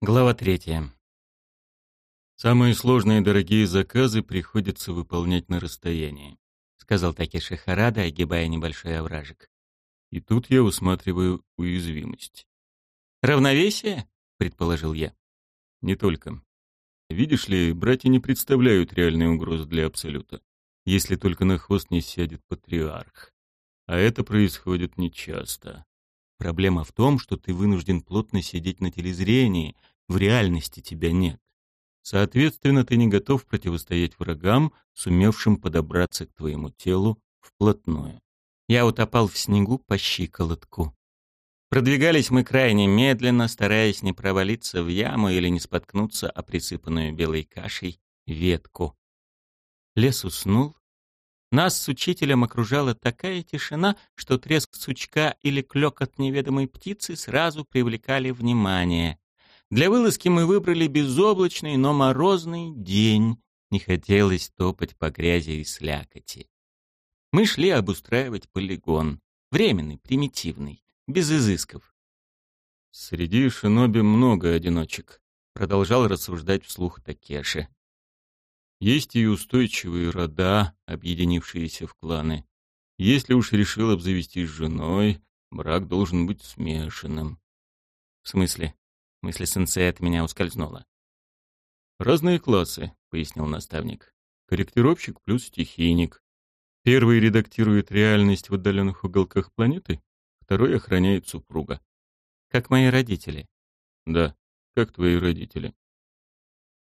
Глава третья. «Самые сложные и дорогие заказы приходится выполнять на расстоянии», сказал Такеши Харада, огибая небольшой овражек. «И тут я усматриваю уязвимость». «Равновесие?» — предположил я. «Не только. Видишь ли, братья не представляют реальной угрозы для Абсолюта, если только на хвост не сядет патриарх. А это происходит нечасто. Проблема в том, что ты вынужден плотно сидеть на телезрении, в реальности тебя нет. Соответственно, ты не готов противостоять врагам, сумевшим подобраться к твоему телу вплотную. Я утопал в снегу по щиколотку. Продвигались мы крайне медленно, стараясь не провалиться в яму или не споткнуться о присыпанную белой кашей ветку. Лес уснул, нас с учителем окружала такая тишина, что треск сучка или клёкот неведомой птицы сразу привлекали внимание. Для вылазки мы выбрали безоблачный, но морозный день. Не хотелось топать по грязи и слякоти. Мы шли обустраивать полигон. Временный, примитивный, без изысков. «Среди шиноби много одиночек», — продолжал рассуждать вслух Такеши. Есть и устойчивые рода, объединившиеся в кланы. Если уж решил обзавестись женой, брак должен быть смешанным. В смысле? Мысль сенсея от меня ускользнула. Разные классы, пояснил наставник. Корректировщик плюс стихийник. Первый редактирует реальность в отдаленных уголках планеты, второй охраняет супруга. Как мои родители. Да, как твои родители.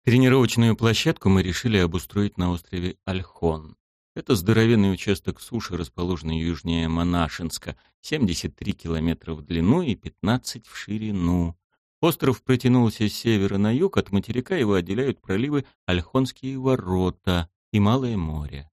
Тренировочную площадку мы решили обустроить на острове Альхон. Это здоровенный участок суши, расположенный южнее Монашинска, 73 километра в длину и 15 в ширину. Остров протянулся с севера на юг, от материка его отделяют проливы Альхонские ворота и Малое море.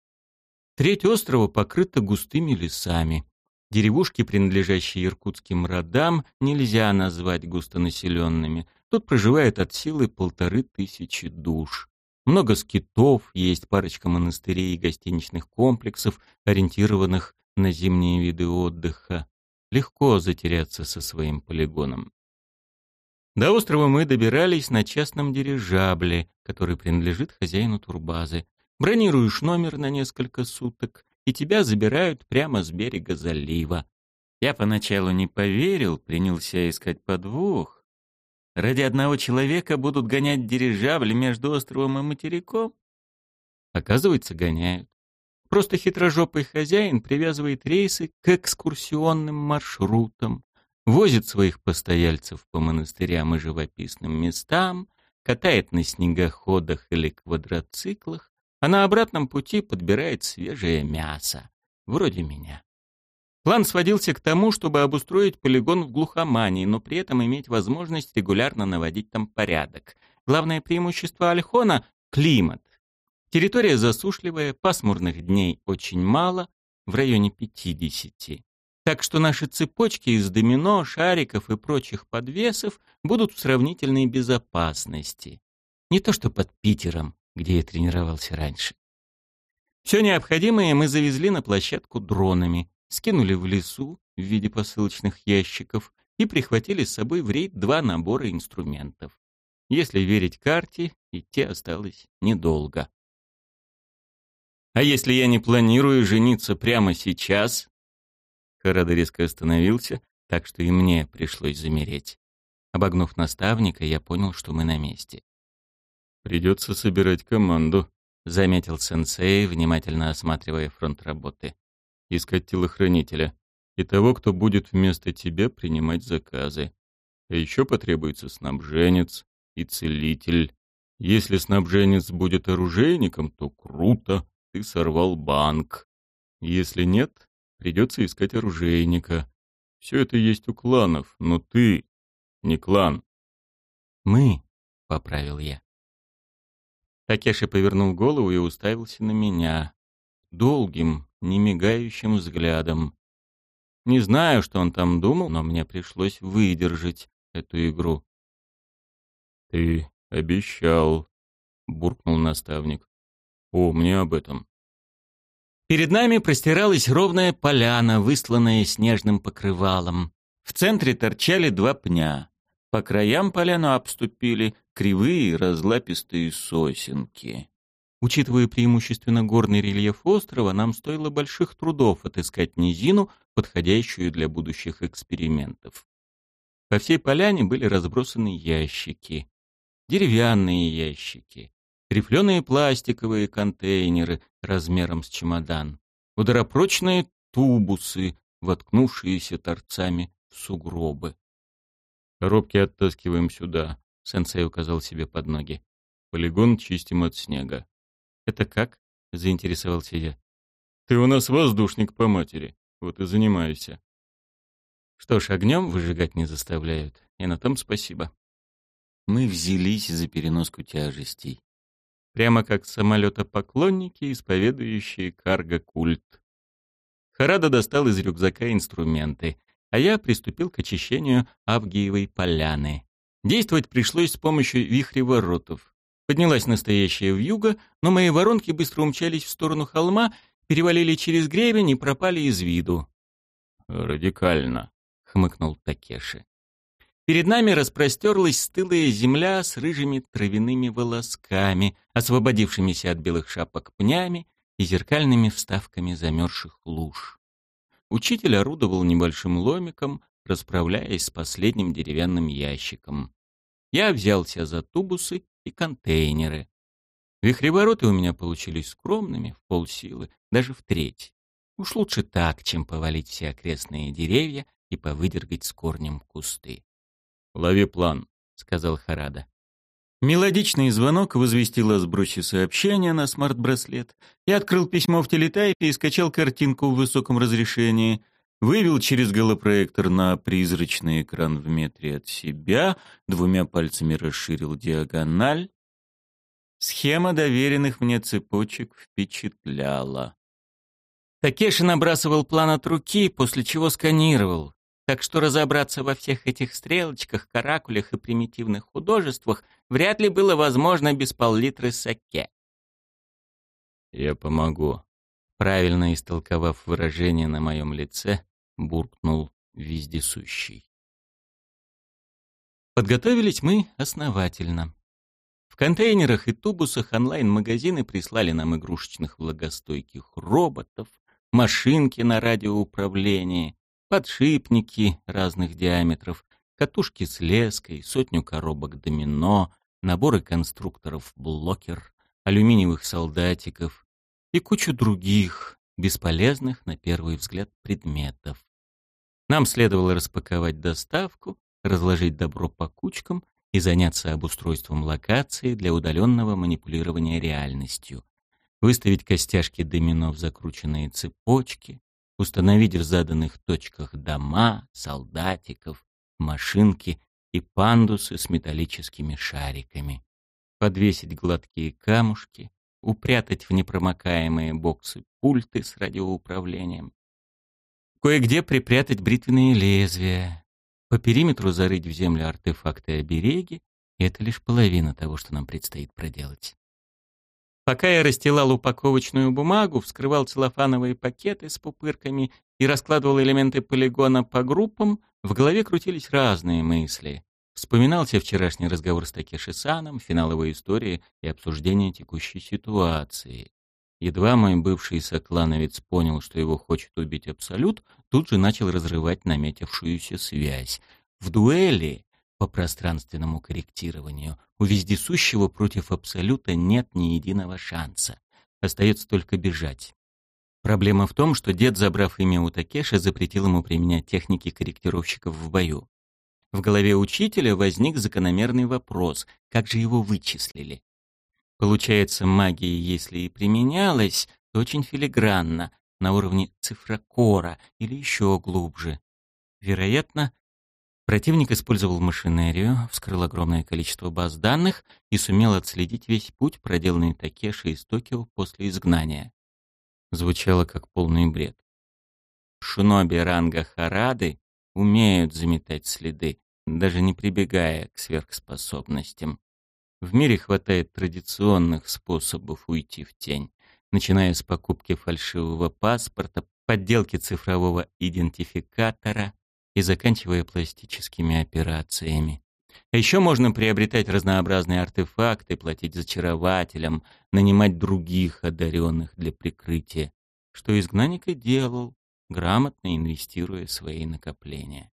Треть острова покрыта густыми лесами. Деревушки, принадлежащие иркутским родам, нельзя назвать густонаселенными – Тут проживает от силы полторы тысячи душ. Много скитов, есть парочка монастырей и гостиничных комплексов, ориентированных на зимние виды отдыха. Легко затеряться со своим полигоном. До острова мы добирались на частном дирижабле, который принадлежит хозяину турбазы. Бронируешь номер на несколько суток, и тебя забирают прямо с берега залива. Я поначалу не поверил, принялся искать подвох, Ради одного человека будут гонять дирижабль между островом и материком? Оказывается, гоняют. Просто хитрожопый хозяин привязывает рейсы к экскурсионным маршрутам, возит своих постояльцев по монастырям и живописным местам, катает на снегоходах или квадроциклах, а на обратном пути подбирает свежее мясо, вроде меня. План сводился к тому, чтобы обустроить полигон в глухомании, но при этом иметь возможность регулярно наводить там порядок. Главное преимущество Альхона — климат. Территория засушливая, пасмурных дней очень мало, в районе 50. Так что наши цепочки из домино, шариков и прочих подвесов будут в сравнительной безопасности. Не то что под Питером, где я тренировался раньше. Все необходимое мы завезли на площадку дронами скинули в лесу в виде посылочных ящиков и прихватили с собой в рейд два набора инструментов. Если верить карте, идти осталось недолго. «А если я не планирую жениться прямо сейчас?» Харада резко остановился, так что и мне пришлось замереть. Обогнув наставника, я понял, что мы на месте. «Придется собирать команду», — заметил сенсей, внимательно осматривая фронт работы искать телохранителя и того, кто будет вместо тебя принимать заказы. А еще потребуется снабженец и целитель. Если снабженец будет оружейником, то круто, ты сорвал банк. Если нет, придется искать оружейника. Все это есть у кланов, но ты не клан. Мы, — поправил я. Такеши повернул голову и уставился на меня. Долгим, немигающим взглядом. Не знаю, что он там думал, но мне пришлось выдержать эту игру. «Ты обещал», — буркнул наставник. «Помни об этом». Перед нами простиралась ровная поляна, высланная снежным покрывалом. В центре торчали два пня. По краям поляну обступили кривые разлапистые сосенки. Учитывая преимущественно горный рельеф острова, нам стоило больших трудов отыскать низину, подходящую для будущих экспериментов. По всей поляне были разбросаны ящики. Деревянные ящики, рифленые пластиковые контейнеры размером с чемодан, ударопрочные тубусы, воткнувшиеся торцами в сугробы. «Коробки оттаскиваем сюда», — сенсей указал себе под ноги. «Полигон чистим от снега». «Это как?» — заинтересовался я. «Ты у нас воздушник по матери, вот и занимайся». Что ж, огнем выжигать не заставляют, и на том спасибо. Мы взялись за переноску тяжестей. Прямо как самолетопоклонники, исповедующие карго-культ. Харада достал из рюкзака инструменты, а я приступил к очищению Авгиевой поляны. Действовать пришлось с помощью вихреворотов. Поднялась настоящая вьюга, но мои воронки быстро умчались в сторону холма, перевалили через гребень и пропали из виду. «Радикально», — хмыкнул Такеши. Перед нами распростерлась стылая земля с рыжими травяными волосками, освободившимися от белых шапок пнями и зеркальными вставками замерзших луж. Учитель орудовал небольшим ломиком, расправляясь с последним деревянным ящиком. Я взялся за тубусы и контейнеры. Вихревороты у меня получились скромными, в полсилы, даже в треть. Уж лучше так, чем повалить все окрестные деревья и повыдергать с корнем кусты. «Лови план», — сказал Харада. Мелодичный звонок возвестил о сбросе сообщения на смарт-браслет. Я открыл письмо в телетайпе и скачал картинку в высоком разрешении. Вывел через голопроектор на призрачный экран в метре от себя, двумя пальцами расширил диагональ. Схема доверенных мне цепочек впечатляла. Такеши набрасывал план от руки, после чего сканировал. Так что разобраться во всех этих стрелочках, каракулях и примитивных художествах вряд ли было возможно без пол-литра саке. «Я помогу», — правильно истолковав выражение на моем лице, буркнул вездесущий. Подготовились мы основательно. В контейнерах и тубусах онлайн-магазины прислали нам игрушечных влагостойких роботов, машинки на радиоуправлении, подшипники разных диаметров, катушки с леской, сотню коробок домино, наборы конструкторов блокер, алюминиевых солдатиков и кучу других, бесполезных на первый взгляд предметов. Нам следовало распаковать доставку, разложить добро по кучкам и заняться обустройством локации для удаленного манипулирования реальностью, выставить костяшки домино в закрученные цепочки, установить в заданных точках дома, солдатиков, машинки и пандусы с металлическими шариками, подвесить гладкие камушки, упрятать в непромокаемые боксы пульты с радиоуправлением, кое-где припрятать бритвенные лезвия, по периметру зарыть в землю артефакты и обереги, и это лишь половина того, что нам предстоит проделать. Пока я расстилал упаковочную бумагу, вскрывал целлофановые пакеты с пупырками и раскладывал элементы полигона по группам, в голове крутились разные мысли. Вспоминался вчерашний разговор с Такеши Саном, финал его истории и обсуждение текущей ситуации. Едва мой бывший соклановец понял, что его хочет убить Абсолют, тут же начал разрывать наметившуюся связь. В дуэли по пространственному корректированию. У вездесущего против Абсолюта нет ни единого шанса. Остается только бежать. Проблема в том, что дед, забрав имя у Такеши, запретил ему применять техники корректировщиков в бою. В голове учителя возник закономерный вопрос, как же его вычислили? Получается, магия, если и применялась, то очень филигранно, на уровне цифрокора или еще глубже. Вероятно, Противник использовал машинерию, вскрыл огромное количество баз данных и сумел отследить весь путь, проделанный Такеши из Токио после изгнания. Звучало как полный бред. Шиноби ранга Харады умеют заметать следы, даже не прибегая к сверхспособностям. В мире хватает традиционных способов уйти в тень, начиная с покупки фальшивого паспорта, подделки цифрового идентификатора, и заканчивая пластическими операциями. А еще можно приобретать разнообразные артефакты, платить зачарователям, нанимать других одаренных для прикрытия, что изгнанник и делал, грамотно инвестируя свои накопления.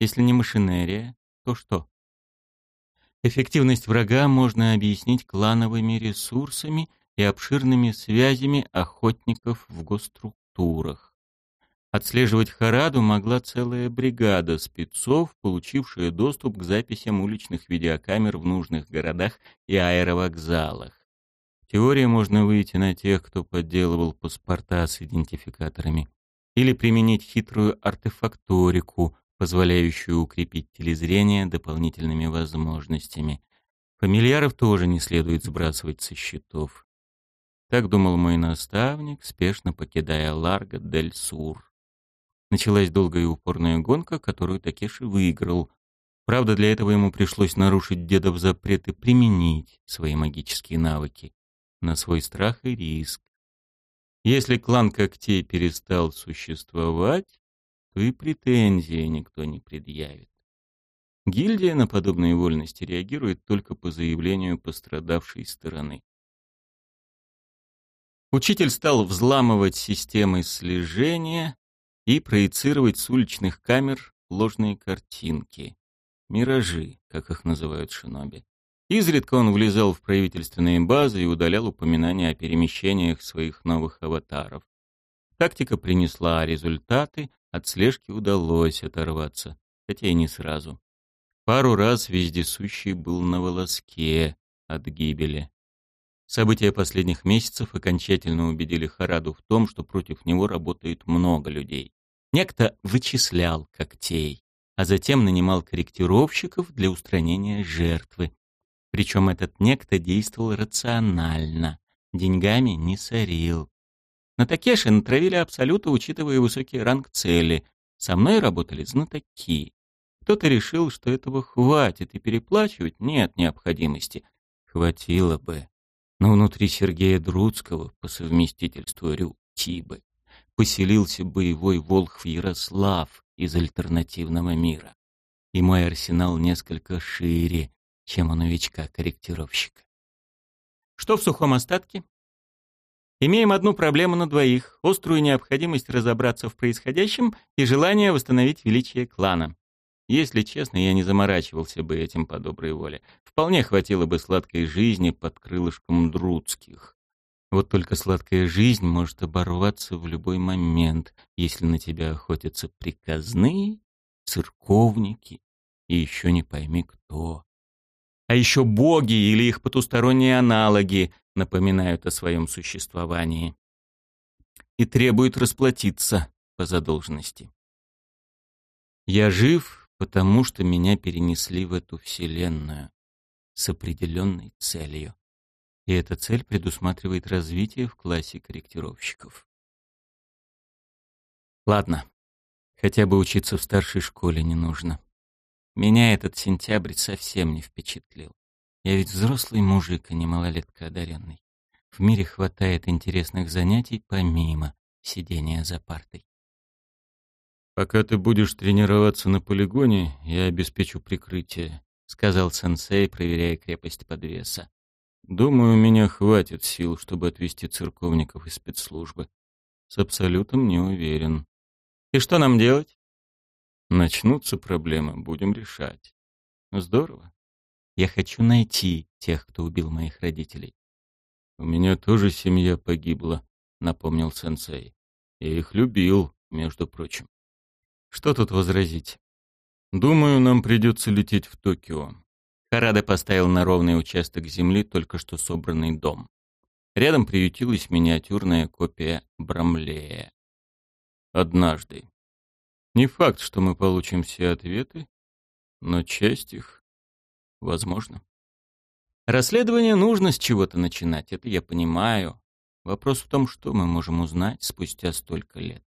Если не машинерия, то что? Эффективность врага можно объяснить клановыми ресурсами и обширными связями охотников в госструктурах. Отслеживать Хараду могла целая бригада спецов, получившая доступ к записям уличных видеокамер в нужных городах и аэровокзалах. В теории можно выйти на тех, кто подделывал паспорта с идентификаторами, или применить хитрую артефакторику, позволяющую укрепить телезрение дополнительными возможностями. Фамильяров тоже не следует сбрасывать со счетов. Так думал мой наставник, спешно покидая Ларго дель Сур. Началась долгая и упорная гонка, которую Такеши выиграл. Правда, для этого ему пришлось нарушить дедов запрет и применить свои магические навыки на свой страх и риск. Если клан когтей перестал существовать, то и претензии никто не предъявит. Гильдия на подобные вольности реагирует только по заявлению пострадавшей стороны. Учитель стал взламывать системы слежения и проецировать с уличных камер ложные картинки. Миражи, как их называют шиноби. Изредка он влезал в правительственные базы и удалял упоминания о перемещениях своих новых аватаров. Тактика принесла результаты, от слежки удалось оторваться, хотя и не сразу. Пару раз вездесущий был на волоске от гибели. События последних месяцев окончательно убедили Хараду в том, что против него работает много людей. Некто вычислял когтей, а затем нанимал корректировщиков для устранения жертвы. Причем этот некто действовал рационально, деньгами не сорил. На Такеши натравили абсолюта, учитывая высокий ранг цели. Со мной работали знатоки. Кто-то решил, что этого хватит, и переплачивать нет необходимости. Хватило бы. Но внутри Сергея Друцкого, по совместительству Рю Тибы, поселился боевой волхв Ярослав из альтернативного мира. И мой арсенал несколько шире, чем у новичка-корректировщика. Что в сухом остатке? Имеем одну проблему на двоих, острую необходимость разобраться в происходящем и желание восстановить величие клана. Если честно, я не заморачивался бы этим по доброй воле. Вполне хватило бы сладкой жизни под крылышком Друцких. Вот только сладкая жизнь может оборваться в любой момент, если на тебя охотятся приказные, церковники и еще не пойми кто. А еще боги или их потусторонние аналоги, напоминают о своем существовании и требуют расплатиться по задолженности. Я жив, потому что меня перенесли в эту вселенную с определенной целью. И эта цель предусматривает развитие в классе корректировщиков. Ладно, хотя бы учиться в старшей школе не нужно. Меня этот сентябрь совсем не впечатлил. Я ведь взрослый мужик, а не малолетка одаренный. В мире хватает интересных занятий помимо сидения за партой. «Пока ты будешь тренироваться на полигоне, я обеспечу прикрытие», — сказал сенсей, проверяя крепость подвеса. «Думаю, у меня хватит сил, чтобы отвести церковников из спецслужбы. С абсолютом не уверен». «И что нам делать?» «Начнутся проблемы, будем решать». «Здорово. Я хочу найти тех, кто убил моих родителей. «У меня тоже семья погибла», — напомнил сенсей. «Я их любил, между прочим». «Что тут возразить?» «Думаю, нам придется лететь в Токио». Харада поставил на ровный участок земли только что собранный дом. Рядом приютилась миниатюрная копия Брамлея. «Однажды. Не факт, что мы получим все ответы, но часть их Возможно. Расследование нужно с чего-то начинать, это я понимаю. Вопрос в том, что мы можем узнать спустя столько лет.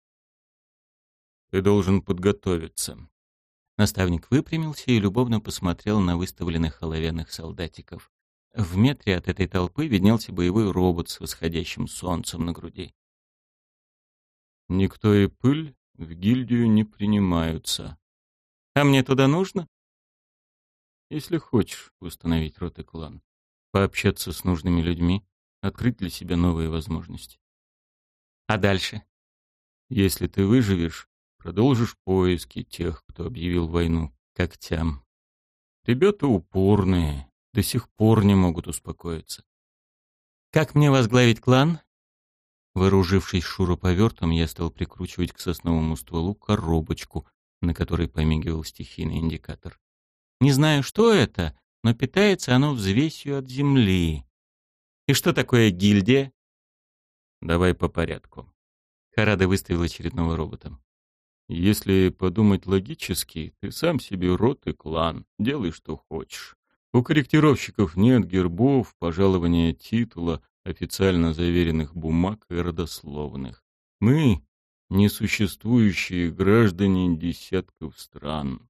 Ты должен подготовиться. Наставник выпрямился и любовно посмотрел на выставленных оловянных солдатиков. В метре от этой толпы виднелся боевой робот с восходящим солнцем на груди. Никто и пыль в гильдию не принимаются. А мне туда нужно? Если хочешь установить рот и клан, пообщаться с нужными людьми, открыть для себя новые возможности. А дальше? Если ты выживешь, продолжишь поиски тех, кто объявил войну когтям. Ребята упорные, до сих пор не могут успокоиться. Как мне возглавить клан? Вооружившись шуруповертом, я стал прикручивать к сосновому стволу коробочку, на которой помигивал стихийный индикатор. Не знаю, что это, но питается оно взвесью от земли. И что такое гильдия? Давай по порядку. Харада выставил очередного робота. Если подумать логически, ты сам себе род и клан, делай что хочешь. У корректировщиков нет гербов, пожалования титула, официально заверенных бумаг и родословных. Мы — несуществующие граждане десятков стран.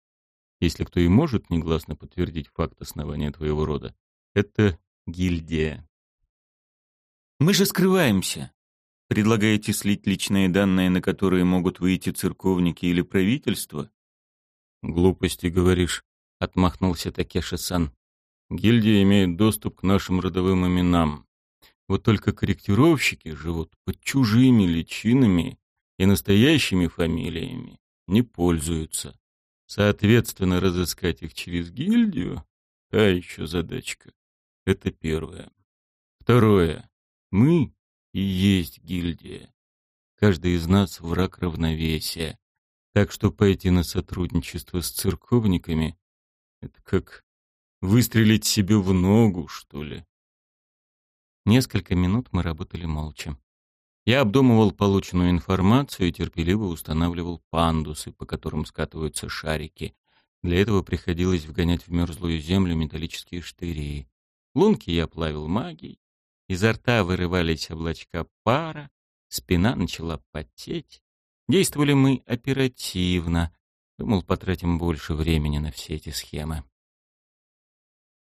Если кто и может негласно подтвердить факт основания твоего рода, это гильдия. Мы же скрываемся. Предлагаете слить личные данные, на которые могут выйти церковники или правительство? Глупости говоришь, отмахнулся Такеши-сан. Гильдия имеет доступ к нашим родовым именам. Вот только корректировщики живут под чужими личинами и настоящими фамилиями не пользуются. Соответственно, разыскать их через гильдию — та еще задачка. Это первое. Второе. Мы и есть гильдия. Каждый из нас враг равновесия. Так что пойти на сотрудничество с церковниками — это как выстрелить себе в ногу, что ли. Несколько минут мы работали молча. Я обдумывал полученную информацию и терпеливо устанавливал пандусы, по которым скатываются шарики. Для этого приходилось вгонять в мерзлую землю металлические штыри. Лунки я плавил магией. Изо рта вырывались облачка пара, спина начала потеть. Действовали мы оперативно. Думал, потратим больше времени на все эти схемы.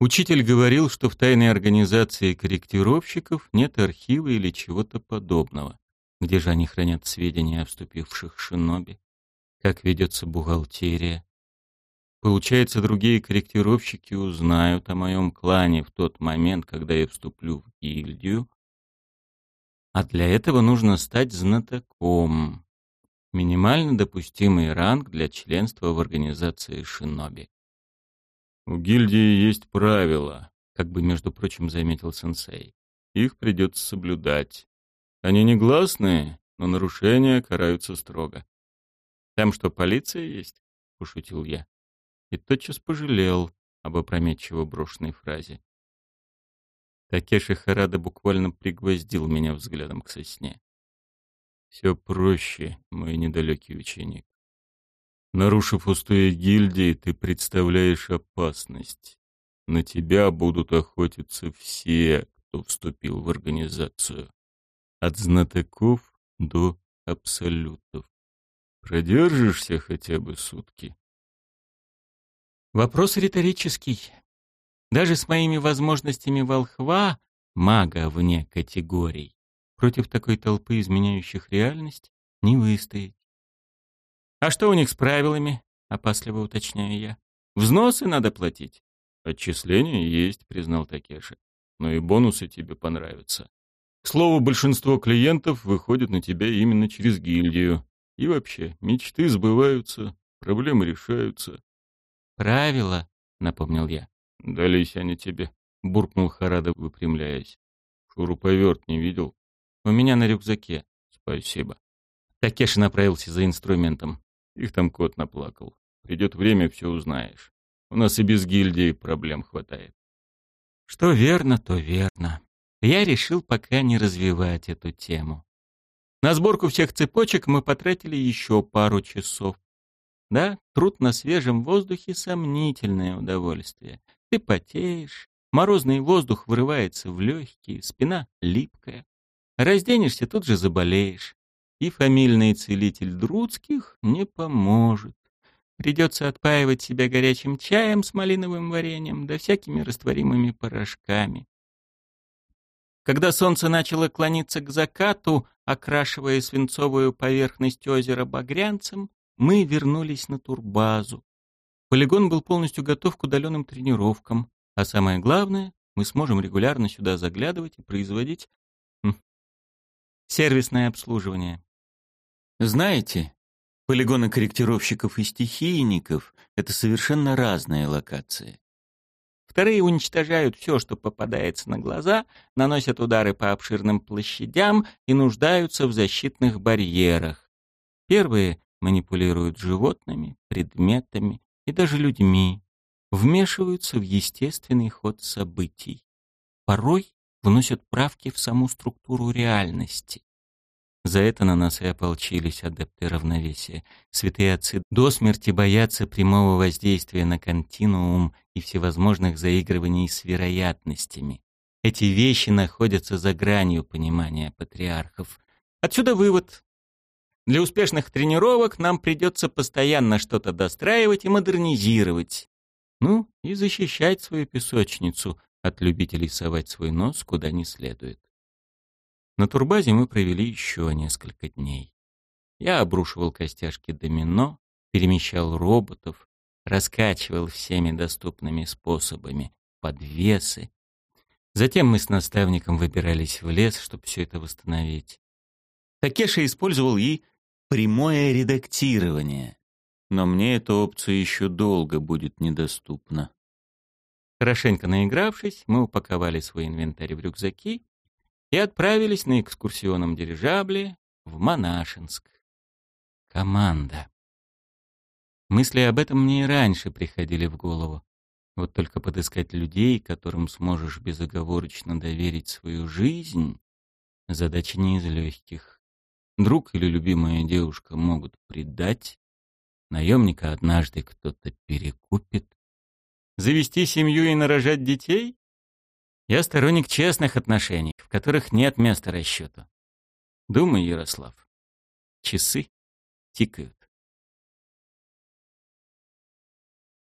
Учитель говорил, что в тайной организации корректировщиков нет архива или чего-то подобного. Где же они хранят сведения о вступивших шиноби? Как ведется бухгалтерия? Получается, другие корректировщики узнают о моем клане в тот момент, когда я вступлю в гильдию. А для этого нужно стать знатоком. Минимально допустимый ранг для членства в организации шиноби. У гильдии есть правила, как бы, между прочим, заметил сенсей. Их придется соблюдать. Они негласные, но нарушения караются строго. Там что, полиция есть? Пошутил я. И тотчас пожалел об опрометчиво брошенной фразе. Такеши Харада буквально пригвоздил меня взглядом к сосне. Все проще, мой недалекий ученик. Нарушив устои гильдии, ты представляешь опасность. На тебя будут охотиться все, кто вступил в организацию. От знатоков до абсолютов. Продержишься хотя бы сутки? Вопрос риторический. Даже с моими возможностями волхва, мага вне категорий, против такой толпы изменяющих реальность не выстоять. «А что у них с правилами?» — опасливо уточняю я. «Взносы надо платить». «Отчисления есть», — признал Такеши. «Но и бонусы тебе понравятся. К слову, большинство клиентов выходят на тебя именно через гильдию. И вообще, мечты сбываются, проблемы решаются». «Правила», — напомнил я. «Дались они тебе», — буркнул Харада, выпрямляясь. «Шуруповерт не видел?» «У меня на рюкзаке». «Спасибо». Такеши направился за инструментом. Их там кот наплакал. Придет время, все узнаешь. У нас и без гильдии проблем хватает. Что верно, то верно. Я решил пока не развивать эту тему. На сборку всех цепочек мы потратили еще пару часов. Да, труд на свежем воздухе — сомнительное удовольствие. Ты потеешь, морозный воздух вырывается в легкие, спина липкая. Разденешься, тут же заболеешь и фамильный целитель Друцких не поможет. Придется отпаивать себя горячим чаем с малиновым вареньем да всякими растворимыми порошками. Когда солнце начало клониться к закату, окрашивая свинцовую поверхность озера багрянцем, мы вернулись на турбазу. Полигон был полностью готов к удаленным тренировкам, а самое главное, мы сможем регулярно сюда заглядывать и производить хм, сервисное обслуживание. Знаете, полигоны корректировщиков и стихийников — это совершенно разные локации. Вторые уничтожают все, что попадается на глаза, наносят удары по обширным площадям и нуждаются в защитных барьерах. Первые манипулируют животными, предметами и даже людьми, вмешиваются в естественный ход событий. Порой вносят правки в саму структуру реальности. За это на нас и ополчились адепты равновесия. Святые отцы до смерти боятся прямого воздействия на континуум и всевозможных заигрываний с вероятностями. Эти вещи находятся за гранью понимания патриархов. Отсюда вывод. Для успешных тренировок нам придется постоянно что-то достраивать и модернизировать. Ну, и защищать свою песочницу от любителей совать свой нос куда не следует. На турбазе мы провели еще несколько дней. Я обрушивал костяшки домино, перемещал роботов, раскачивал всеми доступными способами подвесы. Затем мы с наставником выбирались в лес, чтобы все это восстановить. Такеша использовал и прямое редактирование. Но мне эта опция еще долго будет недоступна. Хорошенько наигравшись, мы упаковали свой инвентарь в рюкзаки и отправились на экскурсионном дирижабле в Монашинск. Команда. Мысли об этом мне и раньше приходили в голову. Вот только подыскать людей, которым сможешь безоговорочно доверить свою жизнь, задача не из легких. Друг или любимая девушка могут предать, наемника однажды кто-то перекупит. Завести семью и нарожать детей? Я сторонник честных отношений, которых нет места расчету. Думай, Ярослав. Часы тикают.